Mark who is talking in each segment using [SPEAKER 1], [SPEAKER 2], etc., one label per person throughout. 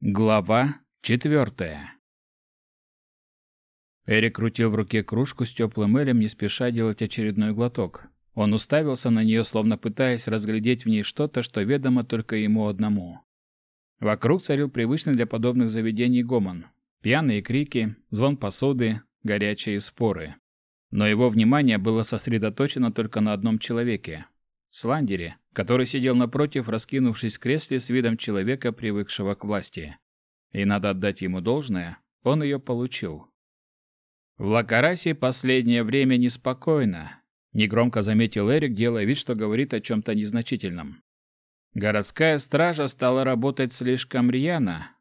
[SPEAKER 1] Глава четвертая. Эрик крутил в руке кружку с теплым элем, не спеша делать очередной глоток. Он уставился на нее, словно пытаясь разглядеть в ней что-то, что ведомо только ему одному. Вокруг царил привычный для подобных заведений гомон. Пьяные крики, звон посуды, горячие споры. Но его внимание было сосредоточено только на одном человеке — Сландере, который сидел напротив, раскинувшись в кресле с видом человека, привыкшего к власти. И надо отдать ему должное, он ее получил. В Лакарасе последнее время неспокойно, негромко заметил Эрик, делая вид, что говорит о чем-то незначительном. Городская стража стала работать слишком рьяно.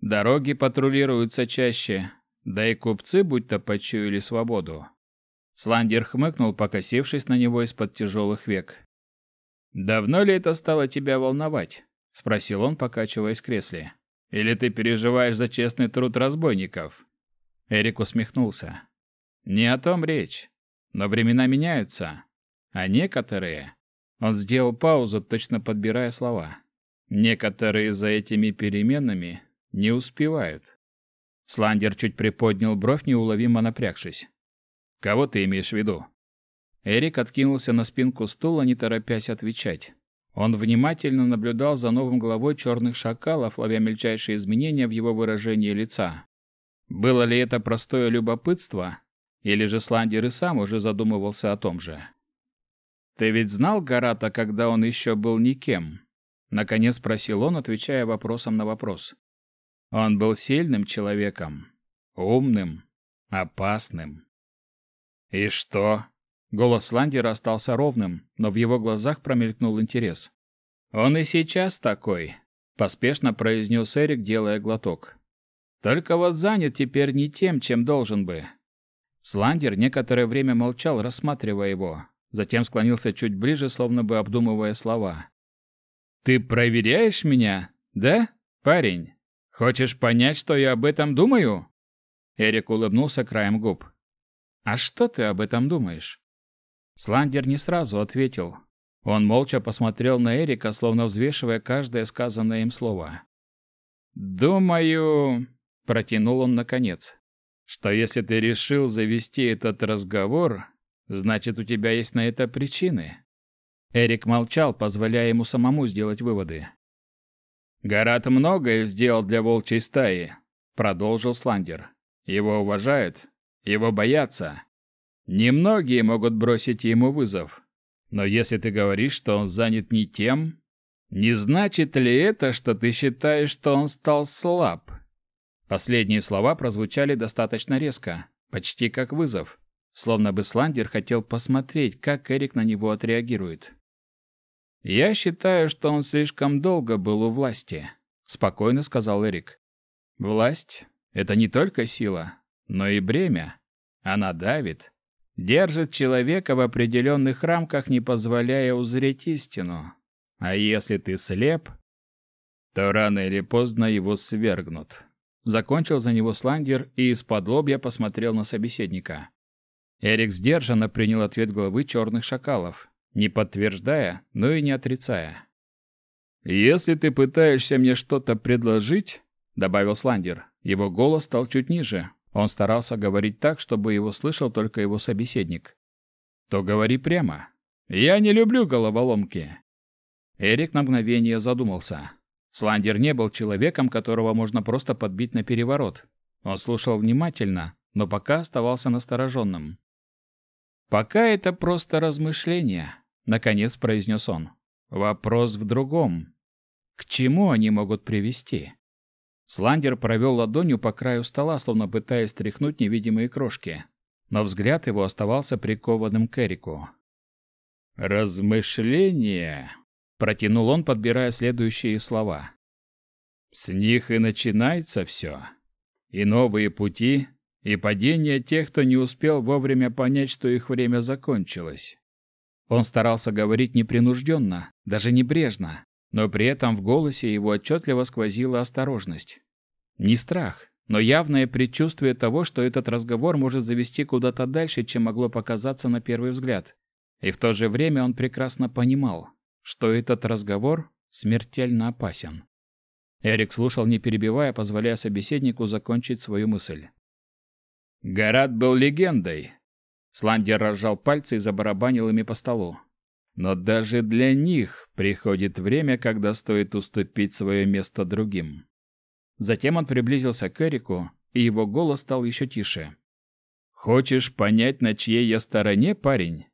[SPEAKER 1] Дороги патрулируются чаще, да и купцы будто почуяли свободу. Сландер хмыкнул, покосившись на него из-под тяжелых век. «Давно ли это стало тебя волновать?» — спросил он, покачиваясь в кресле. «Или ты переживаешь за честный труд разбойников?» Эрик усмехнулся. «Не о том речь. Но времена меняются. А некоторые...» Он сделал паузу, точно подбирая слова. «Некоторые за этими переменами не успевают». Сландер чуть приподнял бровь, неуловимо напрягшись. «Кого ты имеешь в виду?» Эрик откинулся на спинку стула, не торопясь отвечать. Он внимательно наблюдал за новым главой черных шакалов, ловя мельчайшие изменения в его выражении лица. Было ли это простое любопытство, или же Сландер и сам уже задумывался о том же? «Ты ведь знал Гарата, когда он еще был никем?» Наконец спросил он, отвечая вопросом на вопрос. Он был сильным человеком, умным, опасным. «И что?» Голос Ландера остался ровным, но в его глазах промелькнул интерес. «Он и сейчас такой», — поспешно произнес Эрик, делая глоток. «Только вот занят теперь не тем, чем должен бы». Сландер некоторое время молчал, рассматривая его, затем склонился чуть ближе, словно бы обдумывая слова. «Ты проверяешь меня, да, парень? Хочешь понять, что я об этом думаю?» Эрик улыбнулся краем губ. «А что ты об этом думаешь?» Сландер не сразу ответил. Он молча посмотрел на Эрика, словно взвешивая каждое сказанное им слово. «Думаю...» — протянул он наконец. «Что если ты решил завести этот разговор, значит, у тебя есть на это причины». Эрик молчал, позволяя ему самому сделать выводы. «Гарат многое сделал для волчьей стаи», — продолжил Сландер. «Его уважают, его боятся, Немногие могут бросить ему вызов. Но если ты говоришь, что он занят не тем, не значит ли это, что ты считаешь, что он стал слаб? Последние слова прозвучали достаточно резко, почти как вызов, словно бы Сландер хотел посмотреть, как Эрик на него отреагирует. Я считаю, что он слишком долго был у власти, спокойно сказал Эрик. Власть это не только сила, но и бремя. Она давит, держит человека в определенных рамках, не позволяя узреть истину. А если ты слеп, то рано или поздно его свергнут. Закончил за него Сландер и из-под лобья посмотрел на собеседника. Эрик сдержанно принял ответ главы черных шакалов, не подтверждая, но и не отрицая. «Если ты пытаешься мне что-то предложить», — добавил Сландер, его голос стал чуть ниже, он старался говорить так, чтобы его слышал только его собеседник. То говори прямо. Я не люблю головоломки. Эрик на мгновение задумался. Сландер не был человеком, которого можно просто подбить на переворот. Он слушал внимательно, но пока оставался настороженным. «Пока это просто размышления», — наконец произнес он. «Вопрос в другом. К чему они могут привести?» Сландер провел ладонью по краю стола, словно пытаясь стряхнуть невидимые крошки. Но взгляд его оставался прикованным к Эрику. «Размышления», — протянул он, подбирая следующие слова. «С них и начинается все. И новые пути, и падение тех, кто не успел вовремя понять, что их время закончилось». Он старался говорить непринужденно, даже небрежно, но при этом в голосе его отчетливо сквозила осторожность. Не страх, но явное предчувствие того, что этот разговор может завести куда-то дальше, чем могло показаться на первый взгляд. И в то же время он прекрасно понимал, что этот разговор смертельно опасен. Эрик слушал, не перебивая, позволяя собеседнику закончить свою мысль. Гарат был легендой. Сландер разжал пальцы и забарабанил ими по столу. Но даже для них приходит время, когда стоит уступить свое место другим. Затем он приблизился к Эрику, и его голос стал еще тише. «Хочешь понять, на чьей я стороне, парень?»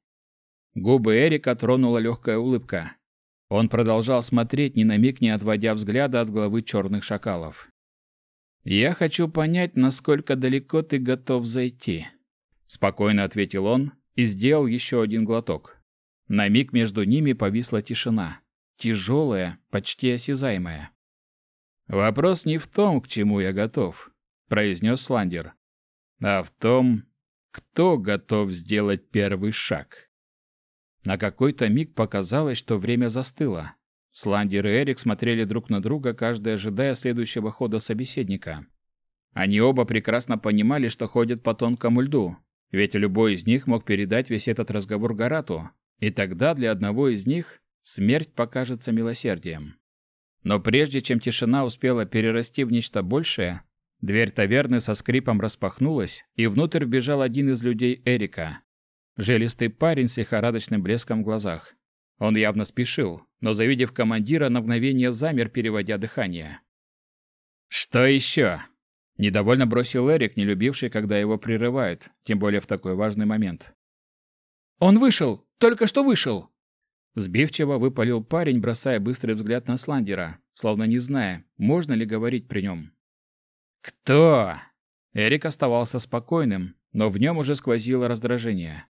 [SPEAKER 1] Губы Эрика тронула легкая улыбка. Он продолжал смотреть, ни на миг не отводя взгляда от главы черных шакалов. «Я хочу понять, насколько далеко ты готов зайти», — спокойно ответил он и сделал еще один глоток. На миг между ними повисла тишина, тяжелая, почти осязаемая. «Вопрос не в том, к чему я готов», — произнес Сландер, «а в том, кто готов сделать первый шаг». На какой-то миг показалось, что время застыло. Сландер и Эрик смотрели друг на друга, каждый ожидая следующего хода собеседника. Они оба прекрасно понимали, что ходят по тонкому льду, ведь любой из них мог передать весь этот разговор Гарату, и тогда для одного из них смерть покажется милосердием. Но прежде чем тишина успела перерасти в нечто большее, дверь таверны со скрипом распахнулась, и внутрь вбежал один из людей Эрика. Жилистый парень с лихорадочным блеском в глазах. Он явно спешил, но, завидев командира, на мгновение замер, переводя дыхание. «Что еще?» Недовольно бросил Эрик, не любивший, когда его прерывают, тем более в такой важный момент.
[SPEAKER 2] «Он вышел! Только что вышел!»
[SPEAKER 1] Сбивчиво выпалил парень, бросая быстрый взгляд на Сландера, словно не зная, можно ли говорить при нем. «Кто?» Эрик оставался спокойным, но в нем уже сквозило раздражение.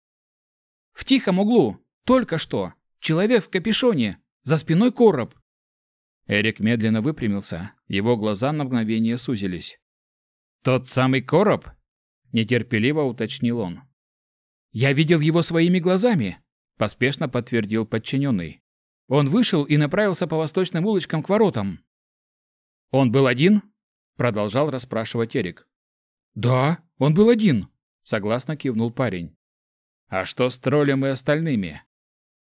[SPEAKER 2] В тихом углу. Только что. Человек в капюшоне. За спиной короб.
[SPEAKER 1] Эрик медленно выпрямился. Его глаза на мгновение сузились. «Тот самый короб?» Нетерпеливо уточнил он.
[SPEAKER 2] «Я видел его своими глазами», — поспешно подтвердил подчиненный. Он вышел и направился по восточным улочкам к воротам.
[SPEAKER 1] «Он был один?» — продолжал расспрашивать Эрик.
[SPEAKER 2] «Да, он был один», —
[SPEAKER 1] согласно кивнул парень. А что с троллем и остальными?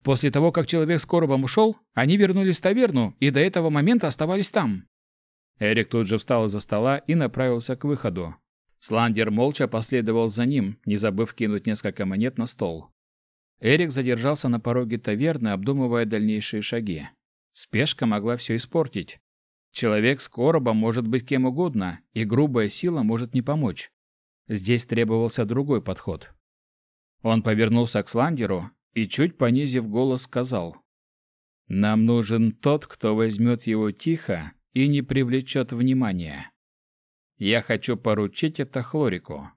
[SPEAKER 2] После того, как человек с коробом ушел, они вернулись в таверну и до этого момента оставались там.
[SPEAKER 1] Эрик тут же встал из-за стола и направился к выходу. Сландер молча последовал за ним, не забыв кинуть несколько монет на стол. Эрик задержался на пороге таверны, обдумывая дальнейшие шаги. Спешка могла все испортить. Человек с коробом может быть кем угодно, и грубая сила может не помочь. Здесь требовался другой подход. Он повернулся к Сландеру и, чуть понизив голос, сказал. «Нам нужен тот, кто возьмет его тихо и не привлечет внимания. Я хочу поручить это Хлорику».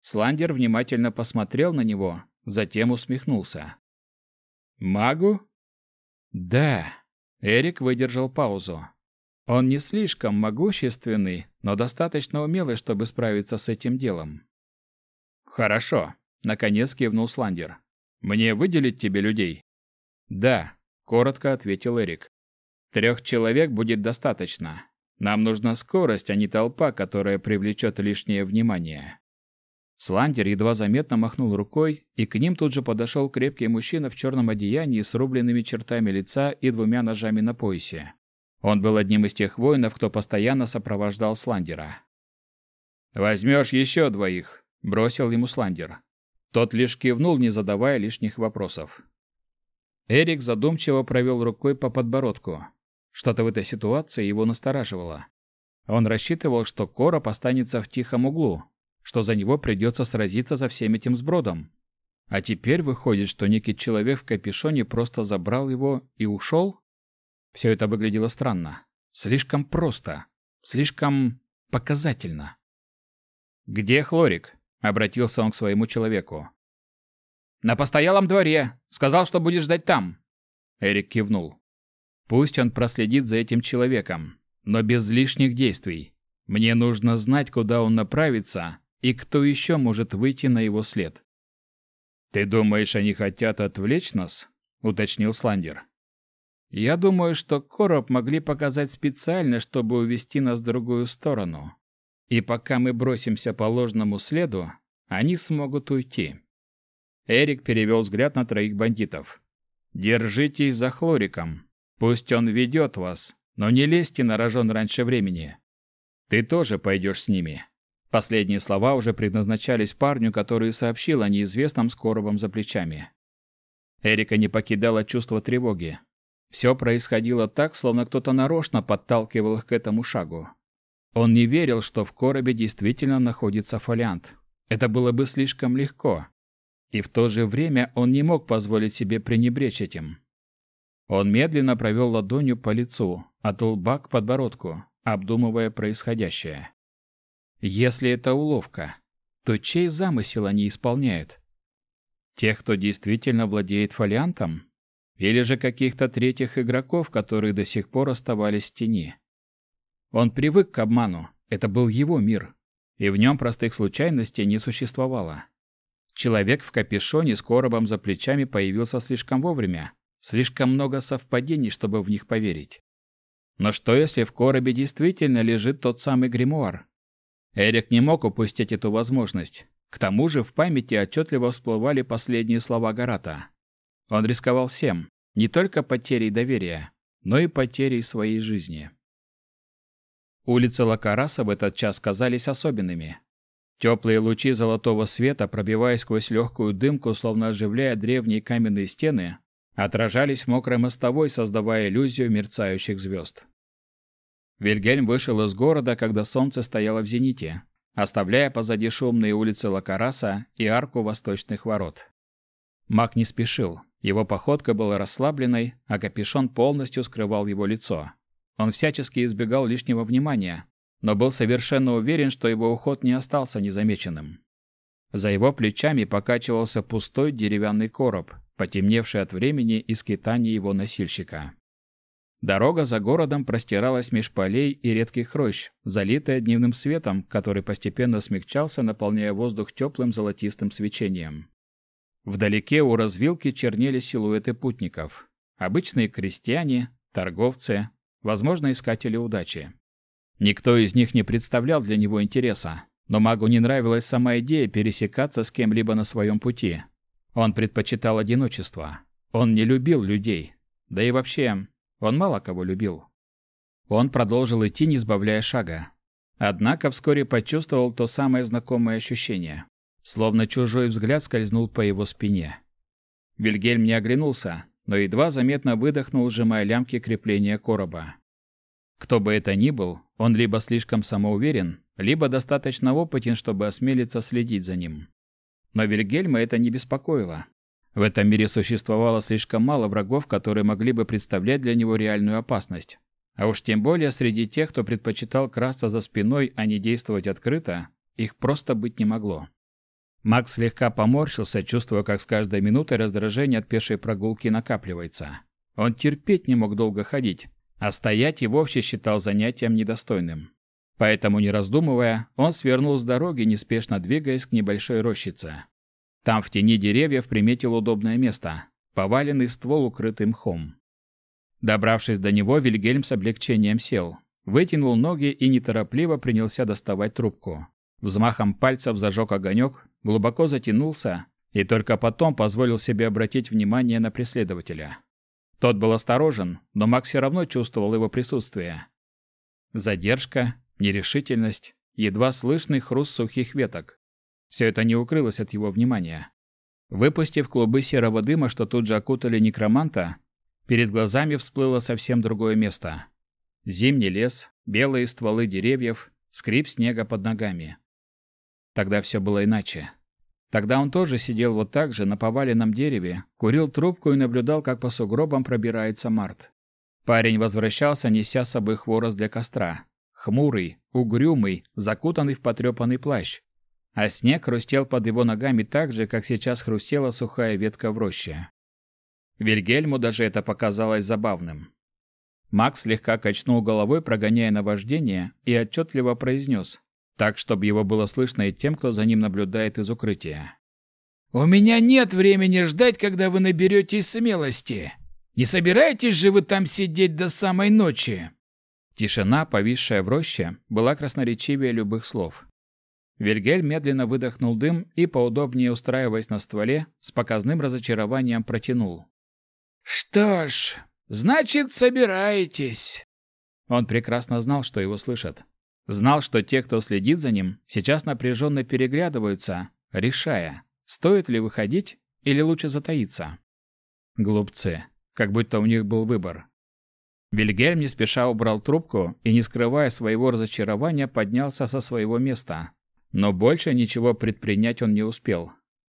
[SPEAKER 1] Сландер внимательно посмотрел на него, затем усмехнулся. «Магу?» «Да». Эрик выдержал паузу. Он не слишком могущественный, но достаточно умелый, чтобы справиться с этим делом. «Хорошо. Наконец кивнул Сландер. «Мне выделить тебе людей?» «Да», — коротко ответил Эрик. «Трех человек будет достаточно. Нам нужна скорость, а не толпа, которая привлечет лишнее внимание». Сландер едва заметно махнул рукой, и к ним тут же подошел крепкий мужчина в черном одеянии с рубленными чертами лица и двумя ножами на поясе. Он был одним из тех воинов, кто постоянно сопровождал Сландера. «Возьмешь еще двоих», — бросил ему Сландер. Тот лишь кивнул, не задавая лишних вопросов. Эрик задумчиво провел рукой по подбородку. Что-то в этой ситуации его настораживало. Он рассчитывал, что короб останется в тихом углу, что за него придется сразиться за всем этим сбродом. А теперь выходит, что некий человек в капюшоне просто забрал его и ушел? Все это выглядело странно. Слишком просто. Слишком показательно. «Где Хлорик?» Обратился он к своему человеку. «На постоялом дворе. Сказал, что будешь ждать там». Эрик кивнул. «Пусть он проследит за этим человеком, но без лишних действий. Мне нужно знать, куда он направится и кто еще может выйти на его след». «Ты думаешь, они хотят отвлечь нас?» — уточнил Сландер. «Я думаю, что короб могли показать специально, чтобы увести нас в другую сторону. И пока мы бросимся по ложному следу, они смогут уйти. Эрик перевел взгляд на троих бандитов. Держитесь за Хлориком. Пусть он ведет вас, Но не лезьте на рожон раньше времени. Ты тоже пойдешь с ними. Последние слова уже предназначались парню, который сообщил о неизвестном с коробом за плечами. Эрика не покидало чувство тревоги. Все происходило так, словно кто-то нарочно подталкивал их к этому шагу. Он не верил, что в коробе действительно находится фолиант. Это было бы слишком легко. И в то же время он не мог позволить себе пренебречь этим. Он медленно провел ладонью по лицу, от лба к подбородку, обдумывая происходящее. Если это уловка, то чей замысел они исполняют? Тех, кто действительно владеет фолиантом? Или же каких-то третьих игроков, которые до сих пор оставались в тени? Он привык к обману, это был его мир, и в нем простых случайностей не существовало. Человек в капюшоне с коробом за плечами появился слишком вовремя, слишком много совпадений, чтобы в них поверить. Но что если в коробе действительно лежит тот самый гримуар? Эрик не мог упустить эту возможность. К тому же в памяти отчетливо всплывали последние слова Гарата. Он рисковал всем, не только потерей доверия, но и потерей своей жизни. Улицы Лакараса в этот час казались особенными. Теплые лучи золотого света, пробиваясь сквозь легкую дымку, словно оживляя древние каменные стены, отражались в мокрой мостовой, создавая иллюзию мерцающих звезд. Вильгельм вышел из города, когда солнце стояло в зените, оставляя позади шумные улицы Лакараса и арку восточных ворот. Маг не спешил. Его походка была расслабленной, а капюшон полностью скрывал его лицо. Он всячески избегал лишнего внимания, но был совершенно уверен, что его уход не остался незамеченным. За его плечами покачивался пустой деревянный короб, потемневший от времени и скитаний его носильщика. Дорога за городом простиралась меж полей и редких рощ, залитая дневным светом, который постепенно смягчался, наполняя воздух теплым золотистым свечением. Вдалеке у развилки чернели силуэты путников. Обычные крестьяне, торговцы, возможно, искатели удачи. Никто из них не представлял для него интереса, но магу не нравилась сама идея пересекаться с кем-либо на своем пути. Он предпочитал одиночество. Он не любил людей. Да и вообще, он мало кого любил. Он продолжил идти, не сбавляя шага. Однако вскоре почувствовал то самое знакомое ощущение. Словно чужой взгляд скользнул по его спине. Вильгельм не оглянулся, но едва заметно выдохнул, сжимая лямки крепления короба. Кто бы это ни был, он либо слишком самоуверен, либо достаточно опытен, чтобы осмелиться следить за ним. Но Вильгельма это не беспокоило. В этом мире существовало слишком мало врагов, которые могли бы представлять для него реальную опасность. А уж тем более среди тех, кто предпочитал красться за спиной, а не действовать открыто, их просто быть не могло. Макс слегка поморщился, чувствуя, как с каждой минутой раздражение от пешей прогулки накапливается. Он терпеть не мог долго ходить, а стоять и вовсе считал занятием недостойным. Поэтому, не раздумывая, он свернул с дороги, неспешно двигаясь к небольшой рощице. Там в тени деревьев приметил удобное место – поваленный ствол, укрытый мхом. Добравшись до него, Вильгельм с облегчением сел, вытянул ноги и неторопливо принялся доставать трубку. Взмахом пальцев зажег огонек, глубоко затянулся и только потом позволил себе обратить внимание на преследователя. Тот был осторожен, но маг все равно чувствовал его присутствие. Задержка, нерешительность, едва слышный хруст сухих веток. Все это не укрылось от его внимания. Выпустив клубы серого дыма, что тут же окутали некроманта, перед глазами всплыло совсем другое место. Зимний лес, белые стволы деревьев, скрип снега под ногами. Тогда все было иначе. Тогда он тоже сидел вот так же на поваленном дереве, курил трубку и наблюдал, как по сугробам пробирается Март. Парень возвращался, неся с собой хворост для костра. Хмурый, угрюмый, закутанный в потрепанный плащ. А снег хрустел под его ногами так же, как сейчас хрустела сухая ветка в роще. Вильгельму даже это показалось забавным. Макс слегка качнул головой, прогоняя наваждение, и отчетливо произнес, так, чтобы его было слышно и тем, кто за ним наблюдает из укрытия. «У меня нет времени ждать, когда вы наберетесь смелости. Не собираетесь же вы там сидеть до самой ночи?» Тишина, повисшая в роще, была красноречивее любых слов. Вильгель медленно выдохнул дым и, поудобнее устраиваясь на стволе, с показным разочарованием протянул. «Что ж, значит, собираетесь. Он прекрасно знал, что его слышат. Знал, что те, кто следит за ним, сейчас напряженно переглядываются, решая, стоит ли выходить или лучше затаиться. Глупцы. Как будто у них был выбор. Вильгельм не спеша убрал трубку и, не скрывая своего разочарования, поднялся со своего места. Но больше ничего предпринять он не успел.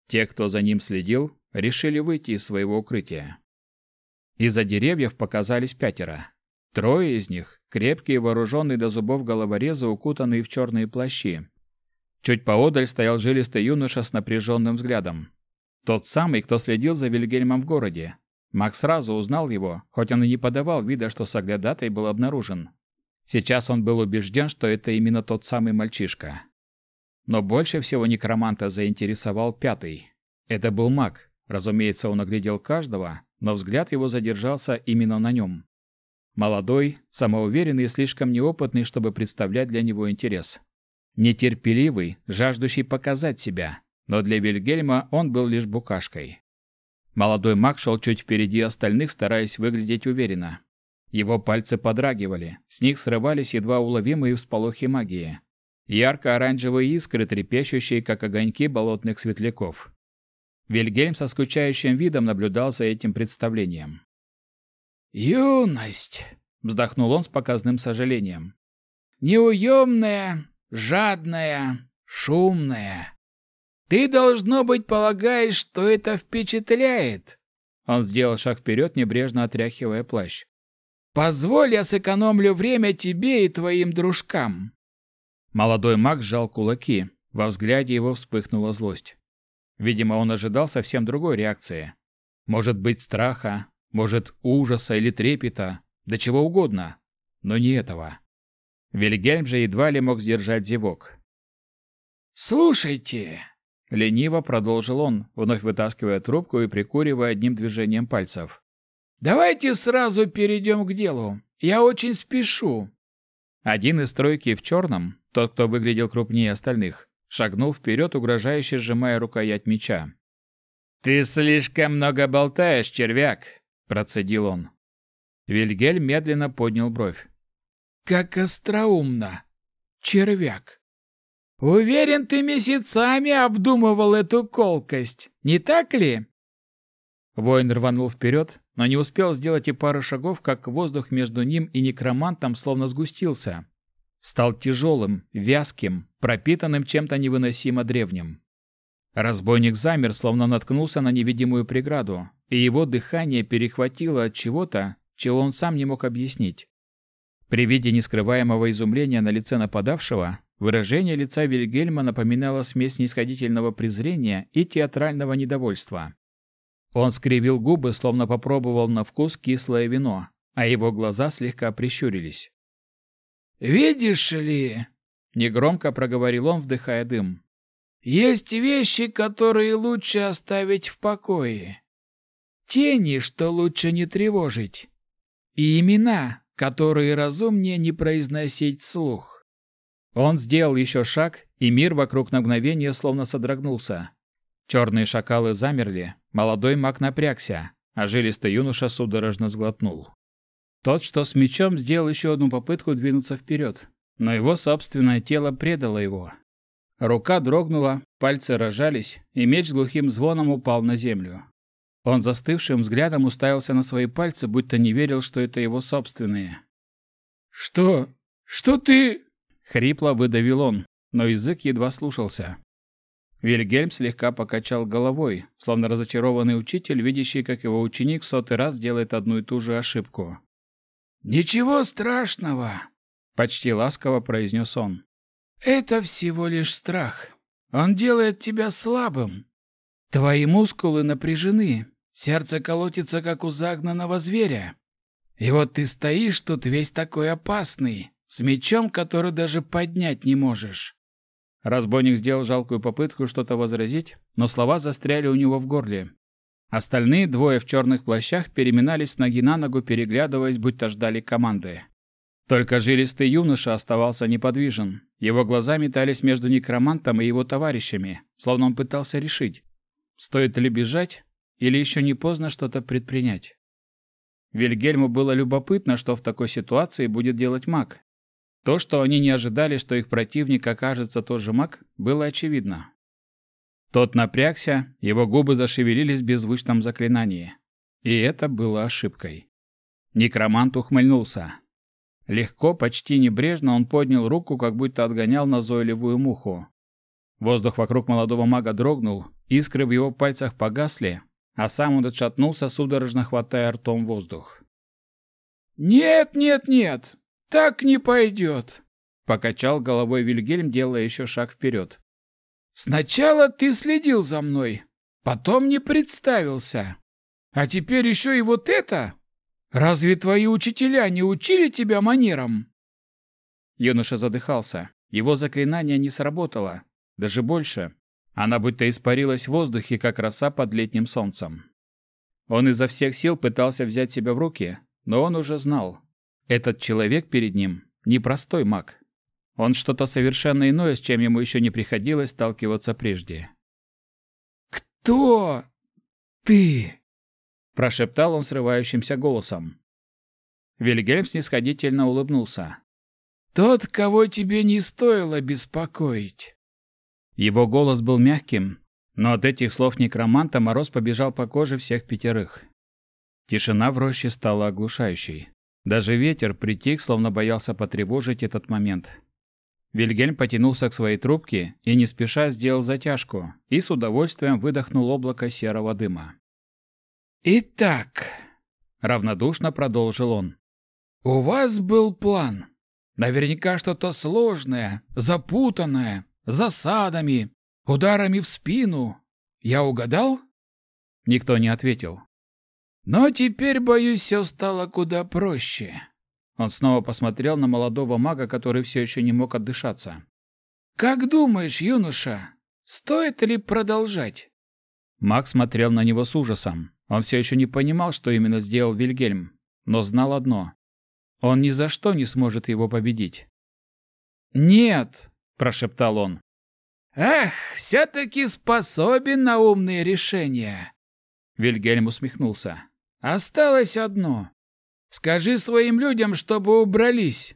[SPEAKER 1] Те, кто за ним следил, решили выйти из своего укрытия. Из-за деревьев показались пятеро. Трое из них – крепкие, вооруженные до зубов головорезы, укутанные в черные плащи. Чуть поодаль стоял жилистый юноша с напряженным взглядом. Тот самый, кто следил за Вильгельмом в городе. Макс сразу узнал его, хоть он и не подавал вида, что соглядатай был обнаружен. Сейчас он был убежден, что это именно тот самый мальчишка. Но больше всего некроманта заинтересовал пятый. Это был маг. Разумеется, он оглядел каждого, но взгляд его задержался именно на нем. Молодой, самоуверенный и слишком неопытный, чтобы представлять для него интерес. Нетерпеливый, жаждущий показать себя, но для Вильгельма он был лишь букашкой. Молодой маг шел чуть впереди остальных, стараясь выглядеть уверенно. Его пальцы подрагивали, с них срывались едва уловимые всполохи магии. Ярко-оранжевые искры, трепещущие, как огоньки болотных светляков. Вильгельм со скучающим видом наблюдал за этим представлением.
[SPEAKER 2] «Юность!» — вздохнул он с показным сожалением. «Неуемная, жадная, шумная. Ты, должно быть, полагаешь, что это впечатляет?»
[SPEAKER 1] Он сделал шаг вперед, небрежно отряхивая плащ.
[SPEAKER 2] «Позволь, я сэкономлю время тебе и твоим дружкам».
[SPEAKER 1] Молодой маг сжал кулаки. Во взгляде его вспыхнула злость. Видимо, он ожидал совсем другой реакции. Может быть, страха, может, ужаса или трепета, да чего угодно, но не этого. Вильгельм же едва ли мог сдержать зевок.
[SPEAKER 2] «Слушайте!»
[SPEAKER 1] — лениво продолжил он, вновь вытаскивая трубку и прикуривая одним движением пальцев.
[SPEAKER 2] «Давайте сразу перейдем к делу. Я очень спешу».
[SPEAKER 1] Один из тройки в черном, тот, кто выглядел крупнее остальных, шагнул вперед, угрожающе сжимая рукоять меча. «Ты слишком много болтаешь, червяк!» процедил он. Вильгельм медленно поднял бровь.
[SPEAKER 2] Как остроумно. Червяк. Уверен, ты месяцами обдумывал эту колкость, не так ли?
[SPEAKER 1] Воин рванул вперед, но не успел сделать и пары шагов, как воздух между ним и некромантом словно сгустился. Стал тяжелым, вязким, пропитанным чем-то невыносимо древним. Разбойник замер, словно наткнулся на невидимую преграду, и его дыхание перехватило от чего-то, чего он сам не мог объяснить. При виде нескрываемого изумления на лице нападавшего, выражение лица Вильгельма напоминало смесь снисходительного презрения и театрального недовольства. Он скривил губы, словно попробовал на вкус кислое вино, а его глаза слегка прищурились.
[SPEAKER 2] «Видишь ли...»
[SPEAKER 1] — негромко проговорил он, вдыхая дым.
[SPEAKER 2] «Есть вещи, которые лучше оставить в покое тени, что лучше не тревожить, и имена, которые разумнее не произносить вслух.
[SPEAKER 1] Он сделал еще шаг, и мир вокруг на мгновение словно содрогнулся. Черные шакалы замерли, молодой маг напрягся, а жилистый юноша судорожно сглотнул. Тот, что с мечом, сделал еще одну попытку двинуться вперед, но его собственное тело предало его. Рука дрогнула, пальцы разжались, и меч глухим звоном упал на землю. Он застывшим взглядом уставился на свои пальцы, будто не верил, что это его собственные.
[SPEAKER 2] «Что? Что ты...»
[SPEAKER 1] Хрипло выдавил он, но язык едва слушался. Вильгельм слегка покачал головой, словно разочарованный учитель, видящий, как его ученик в сотый раз делает одну и ту же ошибку.
[SPEAKER 2] «Ничего страшного», — почти ласково произнес он. «Это всего лишь страх. Он делает тебя слабым. Твои мускулы напряжены, Сердце колотится, как у загнанного зверя. И вот ты стоишь тут весь такой опасный, с мечом, который даже поднять не можешь.
[SPEAKER 1] Разбойник сделал жалкую попытку что-то возразить, но слова застряли у него в горле. Остальные двое в черных плащах переминались с ноги на ногу, переглядываясь, будто ждали команды. Только жилистый юноша оставался неподвижен. Его глаза метались между некромантом и его товарищами, словно он пытался решить, стоит ли бежать или еще не поздно что-то предпринять? Вильгельму было любопытно, что в такой ситуации будет делать маг. То, что они не ожидали, что их противник окажется тот же маг, было очевидно. Тот напрягся, его губы зашевелились в беззвучном заклинании. И это было ошибкой. Некромант ухмыльнулся. Легко, почти небрежно он поднял руку, как будто отгонял назойливую муху. Воздух вокруг молодого мага дрогнул, искры в его пальцах погасли, а сам он отшатнулся, судорожно хватая ртом воздух.
[SPEAKER 2] «Нет, нет, нет! Так не пойдет!» — покачал головой Вильгельм, делая еще шаг вперед. «Сначала ты следил за мной, потом не представился. А теперь еще и вот это? Разве твои учителя не учили тебя манерам?»
[SPEAKER 1] Юноша задыхался. Его заклинание не сработало. Даже больше. Она будто испарилась в воздухе, как роса под летним солнцем. Он изо всех сил пытался взять себя в руки, но он уже знал. Этот человек перед ним – непростой маг. Он что-то совершенно иное, с чем ему еще не приходилось сталкиваться прежде.
[SPEAKER 2] «Кто ты?»
[SPEAKER 1] – прошептал он срывающимся голосом. Вильгельм снисходительно улыбнулся.
[SPEAKER 2] «Тот, кого тебе не стоило беспокоить».
[SPEAKER 1] Его голос был мягким, но от этих слов некроманта мороз побежал по коже всех пятерых. Тишина в роще стала оглушающей. Даже ветер притих, словно боялся потревожить этот момент. Вильгельм потянулся к своей трубке и не спеша сделал затяжку и с удовольствием выдохнул облако серого дыма.
[SPEAKER 2] «Итак», —
[SPEAKER 1] равнодушно продолжил он, —
[SPEAKER 2] «у вас был план. Наверняка что-то сложное, запутанное, засадами, ударами в спину. Я угадал?»
[SPEAKER 1] Никто не ответил.
[SPEAKER 2] «Но теперь, боюсь, все стало куда проще».
[SPEAKER 1] Он снова посмотрел на молодого мага, который все еще не мог отдышаться.
[SPEAKER 2] «Как думаешь, юноша, стоит ли продолжать?»
[SPEAKER 1] Маг смотрел на него с ужасом. Он все еще не понимал, что именно сделал Вильгельм, но знал одно. Он ни за что не сможет его победить.
[SPEAKER 2] «Нет!»
[SPEAKER 1] прошептал он.
[SPEAKER 2] Эх, все-таки способен на умные решения.
[SPEAKER 1] Вильгельм усмехнулся.
[SPEAKER 2] Осталось одно. Скажи своим людям, чтобы убрались.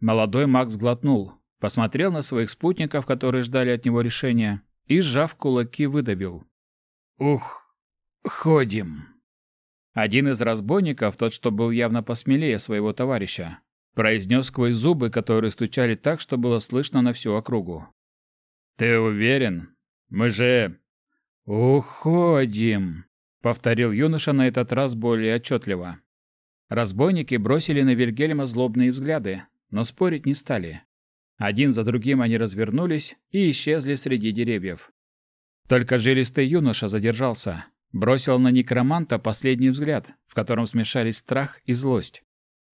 [SPEAKER 1] Молодой Макс глотнул, посмотрел на своих спутников, которые ждали от него решения, и, сжав кулаки, выдавил.
[SPEAKER 2] «Ух, ходим!»
[SPEAKER 1] Один из разбойников, тот, что был явно посмелее своего товарища, произнес сквозь зубы, которые стучали так, что было слышно на всю округу. Ты уверен? Мы же
[SPEAKER 2] уходим,
[SPEAKER 1] повторил юноша на этот раз более отчетливо. Разбойники бросили на Вильгельма злобные взгляды, но спорить не стали. Один за другим они развернулись и исчезли среди деревьев. Только жилистый юноша задержался, бросил на некроманта последний взгляд, в котором смешались страх и злость.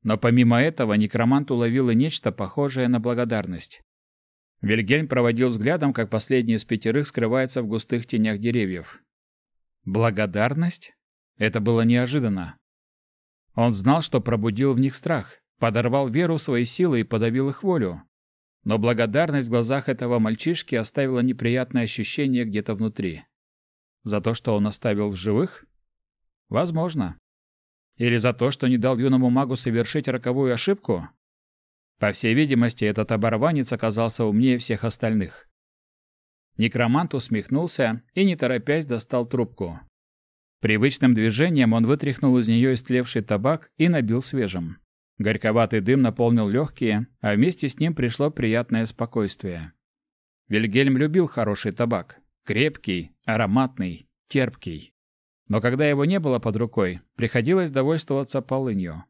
[SPEAKER 1] Но помимо этого некромант уловил и нечто похожее на благодарность. Вильгельм проводил взглядом, как последний из пятерых скрывается в густых тенях деревьев. Благодарность? Это было неожиданно. Он знал, что пробудил в них страх, подорвал веру в свои силы и подавил их волю. Но благодарность в глазах этого мальчишки оставила неприятное ощущение где-то внутри. За то, что он оставил в живых? Возможно. Или за то, что не дал юному магу совершить роковую ошибку? По всей видимости, этот оборванец оказался умнее всех остальных. Некромант усмехнулся и, не торопясь, достал трубку. Привычным движением он вытряхнул из нее истлевший табак и набил свежим. Горьковатый дым наполнил легкие, а вместе с ним пришло приятное спокойствие. Вильгельм любил хороший табак. Крепкий, ароматный, терпкий. Но когда его не было под рукой, приходилось довольствоваться полынью.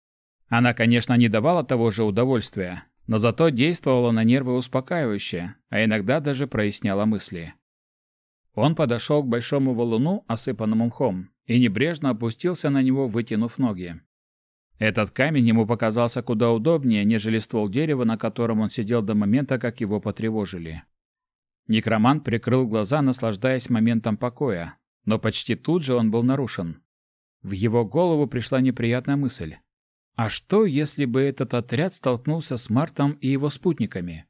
[SPEAKER 1] Она, конечно, не давала того же удовольствия, но зато действовала на нервы успокаивающе, а иногда даже проясняла мысли. Он подошел к большому валуну, осыпанному мхом, и небрежно опустился на него, вытянув ноги. Этот камень ему показался куда удобнее, нежели ствол дерева, на котором он сидел до момента, как его потревожили. Некромант прикрыл глаза, наслаждаясь моментом покоя, но почти тут же он был нарушен. В его голову пришла неприятная мысль. А что, если бы этот отряд столкнулся с Мартом и его спутниками?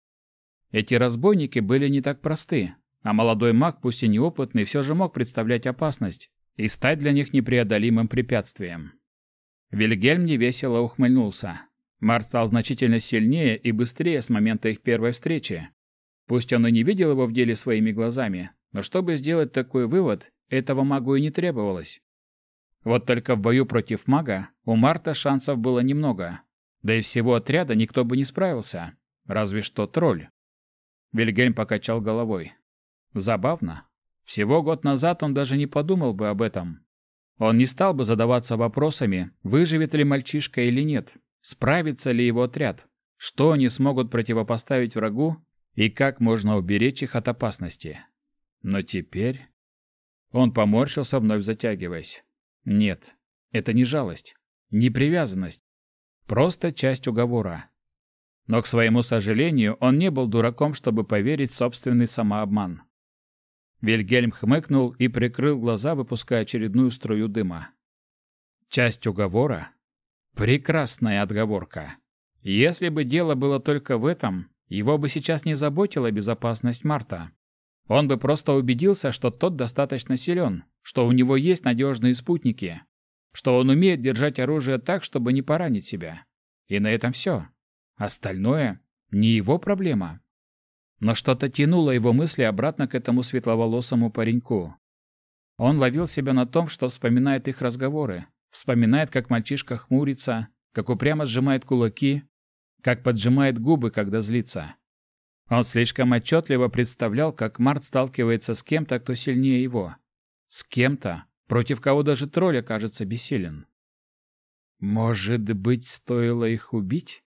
[SPEAKER 1] Эти разбойники были не так просты, а молодой маг, пусть и неопытный, все же мог представлять опасность и стать для них непреодолимым препятствием. Вильгельм невесело ухмыльнулся. Март стал значительно сильнее и быстрее с момента их первой встречи. Пусть он и не видел его в деле своими глазами, но чтобы сделать такой вывод, этого магу и не требовалось. Вот только в бою против мага у Марта шансов было немного. Да и всего отряда никто бы не справился. Разве что тролль. Вильгельм покачал головой. Забавно. Всего год назад он даже не подумал бы об этом. Он не стал бы задаваться вопросами, выживет ли мальчишка или нет, Справится ли его отряд? Что они смогут противопоставить врагу и как можно уберечь их от опасности? Но теперь он поморщился, вновь затягиваясь. Нет, это не жалость, не привязанность, просто часть уговора. Но к своему сожалению, он не был дураком, чтобы поверить в собственный самообман. Вильгельм хмыкнул и прикрыл глаза, выпуская очередную струю дыма. Часть уговора Прекрасная отговорка. Если бы дело было только в этом, его бы сейчас не заботила безопасность Марта. Он бы просто убедился, что тот достаточно силен, что у него есть надежные спутники, что он умеет держать оружие так, чтобы не поранить себя. И на этом все. Остальное не его проблема. Но что-то тянуло его мысли обратно к этому светловолосому пареньку. Он ловил себя на том, что вспоминает их разговоры, Вспоминает, как мальчишка хмурится, как упрямо сжимает кулаки, как поджимает губы, когда злится. Он слишком отчетливо представлял, как Март сталкивается с кем-то, кто сильнее его. С кем-то, против кого даже тролль окажется бессилен. Может быть, стоило их убить?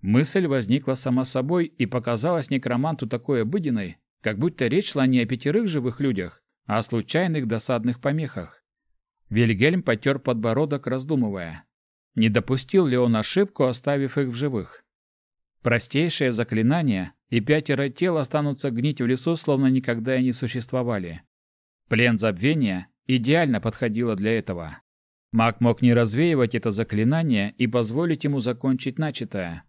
[SPEAKER 1] Мысль возникла сама собой и показалась некроманту такой обыденной, как будто речь шла не о пятерых живых людях, а о случайных досадных помехах. Вильгельм потер подбородок, раздумывая, не допустил ли он ошибку, оставив их в живых. Простейшее заклинание, и пятеро тел останутся гнить в лесу, словно никогда и не существовали. Плен забвения идеально подходило для этого. Маг мог не развеивать это заклинание и позволить ему закончить начатое.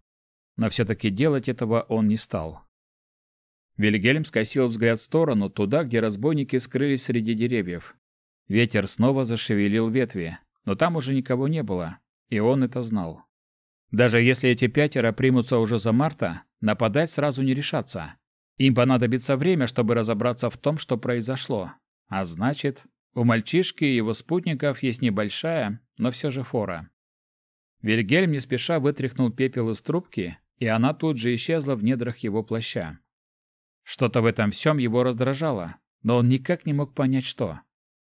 [SPEAKER 1] Но все-таки делать этого он не стал. Вильгельм скосил взгляд в сторону, туда, где разбойники скрылись среди деревьев. Ветер снова зашевелил ветви, но там уже никого не было, и он это знал. Даже если эти пятеро примутся уже за Марта, нападать сразу не решатся. Им понадобится время, чтобы разобраться в том, что произошло. А значит, у мальчишки и его спутников есть небольшая, но все же фора. Вильгельм не спеша вытряхнул пепел из трубки, и она тут же исчезла в недрах его плаща. Что-то в этом всем его раздражало, но он никак не мог понять, что.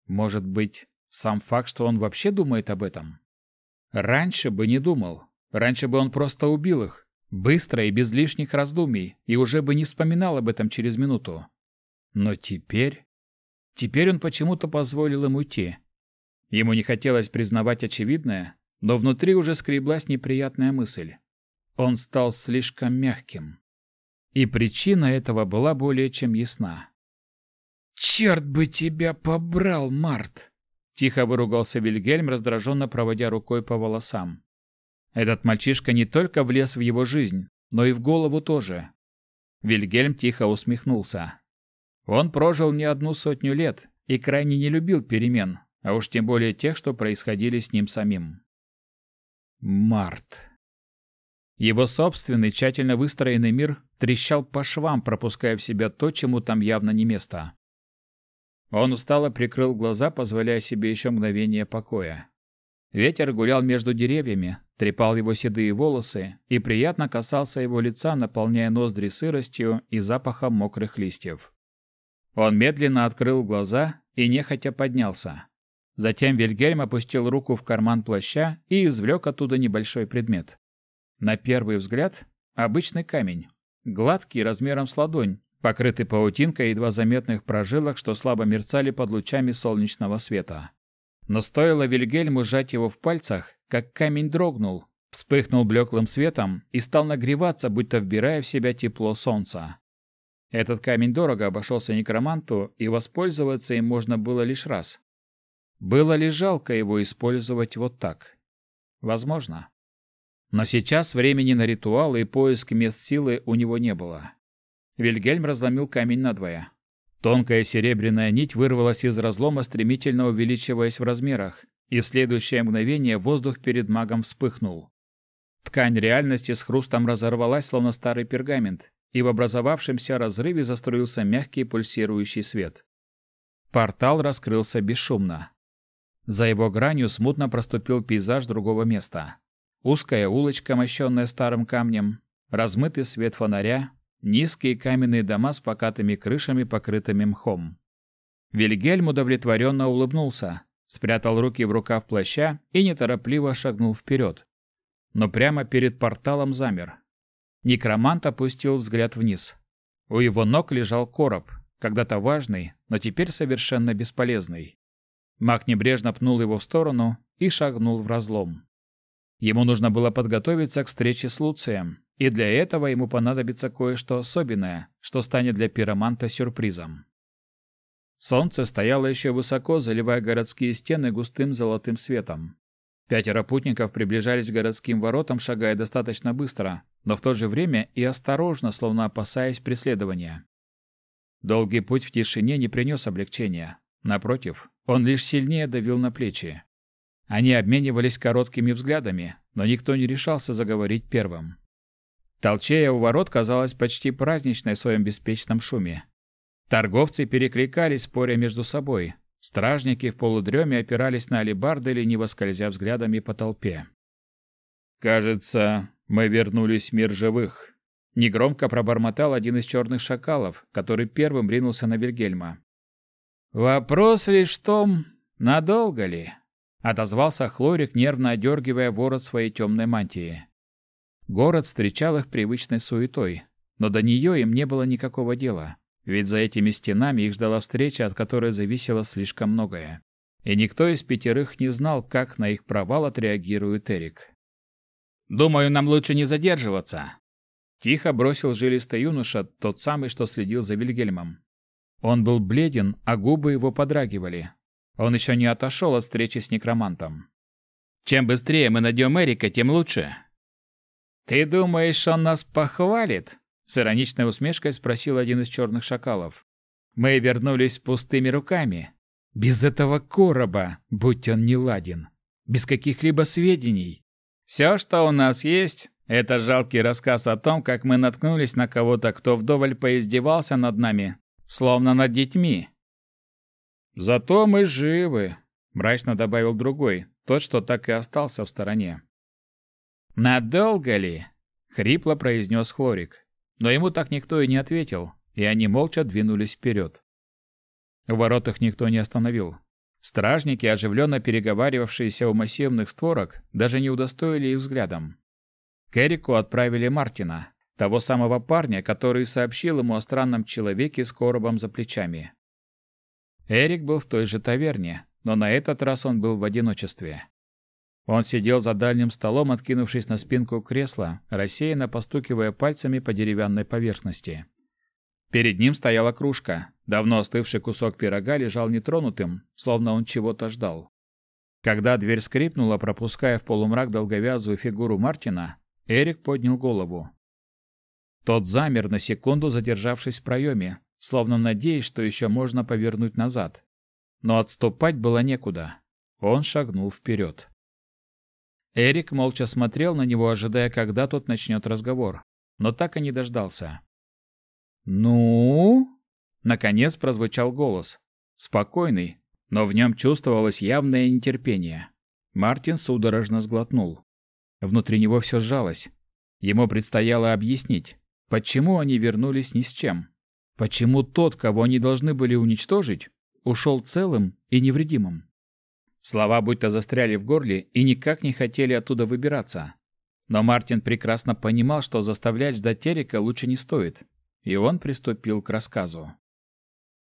[SPEAKER 1] Может быть, сам факт, что он вообще думает об этом? Раньше бы не думал. Раньше бы он просто убил их, быстро и без лишних раздумий, и уже бы не вспоминал об этом через минуту. Но теперь... Теперь он почему-то позволил им уйти. Ему не хотелось признавать очевидное, но внутри уже скреблась неприятная мысль. Он стал слишком мягким. И причина этого была более чем ясна. «Черт бы тебя побрал, Март!» Тихо выругался Вильгельм, раздраженно проводя рукой по волосам. Этот мальчишка не только влез в его жизнь, но и в голову тоже. Вильгельм тихо усмехнулся. Он прожил не одну сотню лет и крайне не любил перемен, а уж тем более тех, что происходили с ним самим. Март. Его собственный, тщательно выстроенный мир трещал по швам, пропуская в себя то, чему там явно не место. Он устало прикрыл глаза, позволяя себе еще мгновение покоя. Ветер гулял между деревьями, трепал его седые волосы и приятно касался его лица, наполняя ноздри сыростью и запахом мокрых листьев. Он медленно открыл глаза и нехотя поднялся. Затем Вильгельм опустил руку в карман плаща и извлек оттуда небольшой предмет. На первый взгляд обычный камень, гладкий размером с ладонь, покрытый паутинкой едва заметных прожилок, что слабо мерцали под лучами солнечного света. Но стоило Вильгельму сжать его в пальцах, как камень дрогнул, вспыхнул блеклым светом и стал нагреваться, будто вбирая в себя тепло солнца. Этот камень дорого обошелся некроманту, и воспользоваться им можно было лишь раз. Было ли жалко его использовать вот так? Возможно. Но сейчас времени на ритуалы и поиск мест силы у него не было. Вильгельм разломил камень надвое. Тонкая серебряная нить вырвалась из разлома, стремительно увеличиваясь в размерах, и в следующее мгновение воздух перед магом вспыхнул. Ткань реальности с хрустом разорвалась, словно старый пергамент, и в образовавшемся разрыве заструился мягкий пульсирующий свет. Портал раскрылся бесшумно. За его гранью смутно проступил пейзаж другого места. Узкая улочка, мощенная старым камнем, размытый свет фонаря, низкие каменные дома с покатыми крышами, покрытыми мхом. Вильгельм удовлетворенно улыбнулся, спрятал руки в рукав плаща и неторопливо шагнул вперед. Но прямо перед порталом замер. Некромант опустил взгляд вниз. У его ног лежал короб, когда-то важный, но теперь совершенно бесполезный. Маг небрежно пнул его в сторону и шагнул в разлом. Ему нужно было подготовиться к встрече с Луцием, и для этого ему понадобится кое-что особенное, что станет для пироманта сюрпризом. Солнце стояло еще высоко, заливая городские стены густым золотым светом. Пятеро путников приближались к городским воротам, шагая достаточно быстро, но в то же время и осторожно, словно опасаясь преследования. Долгий путь в тишине не принес облегчения. Напротив, он лишь сильнее давил на плечи. Они обменивались короткими взглядами, но никто не решался заговорить первым. Толчея у ворот казалась почти праздничной в своем беспечном шуме. Торговцы перекликались, споря между собой. Стражники в полудреме опирались на алебарды, лениво скользя взглядами по толпе. «Кажется, мы вернулись в мир живых», — негромко пробормотал один из черных шакалов, который первым ринулся на Вильгельма. «Вопрос лишь в том, надолго ли?» — отозвался Хлорик, нервно одергивая ворот своей темной мантии. Город встречал их привычной суетой, но до нее им не было никакого дела, ведь за этими стенами их ждала встреча, от которой зависело слишком многое. И никто из пятерых не знал, как на их провал отреагирует Эрик. «Думаю, нам лучше не задерживаться», — тихо бросил жилистый юноша, тот самый, что следил за Вильгельмом. Он был бледен, а губы его подрагивали. Он еще не отошел от встречи с некромантом. «Чем быстрее мы найдем Эрика, тем лучше». «Ты думаешь, он нас похвалит?» С ироничной усмешкой спросил один из черных шакалов. «Мы вернулись пустыми руками. Без этого короба, будь он не ладен. Без каких-либо сведений. Все, что у нас есть, это жалкий рассказ о том, как мы наткнулись на кого-то, кто вдоволь поиздевался над нами, словно над детьми. Зато мы живы, мрачно добавил другой, тот, что так и остался в стороне. Надолго ли? хрипло произнес Хлорик. Но ему так никто и не ответил, и они молча двинулись вперед. В воротах никто не остановил. Стражники, оживленно переговаривавшиеся у массивных створок, даже не удостоили их взглядом. К Эрику отправили Мартина, того самого парня, который сообщил ему о странном человеке с коробом за плечами. Эрик был в той же таверне, но на этот раз он был в одиночестве. Он сидел за дальним столом, откинувшись на спинку кресла, рассеянно постукивая пальцами по деревянной поверхности. Перед ним стояла кружка. Давно остывший кусок пирога лежал нетронутым, словно он чего-то ждал. Когда дверь скрипнула, пропуская в полумрак долговязую фигуру Мартина, Эрик поднял голову. Тот замер на секунду, задержавшись в проеме, словно надеясь, что еще можно повернуть назад. Но отступать было некуда. Он шагнул вперед. Эрик молча смотрел на него, ожидая, когда тот начнет разговор, но так и не дождался. «Ну?» Наконец прозвучал голос. Спокойный, но в нем чувствовалось явное нетерпение. Мартин судорожно сглотнул. Внутри него все сжалось. Ему предстояло объяснить, Почему они вернулись ни с чем? Почему тот, кого они должны были уничтожить, ушел целым и невредимым? Слова будто застряли в горле и никак не хотели оттуда выбираться. Но Мартин прекрасно понимал, что заставлять ждать Терека лучше не стоит, и он приступил к рассказу.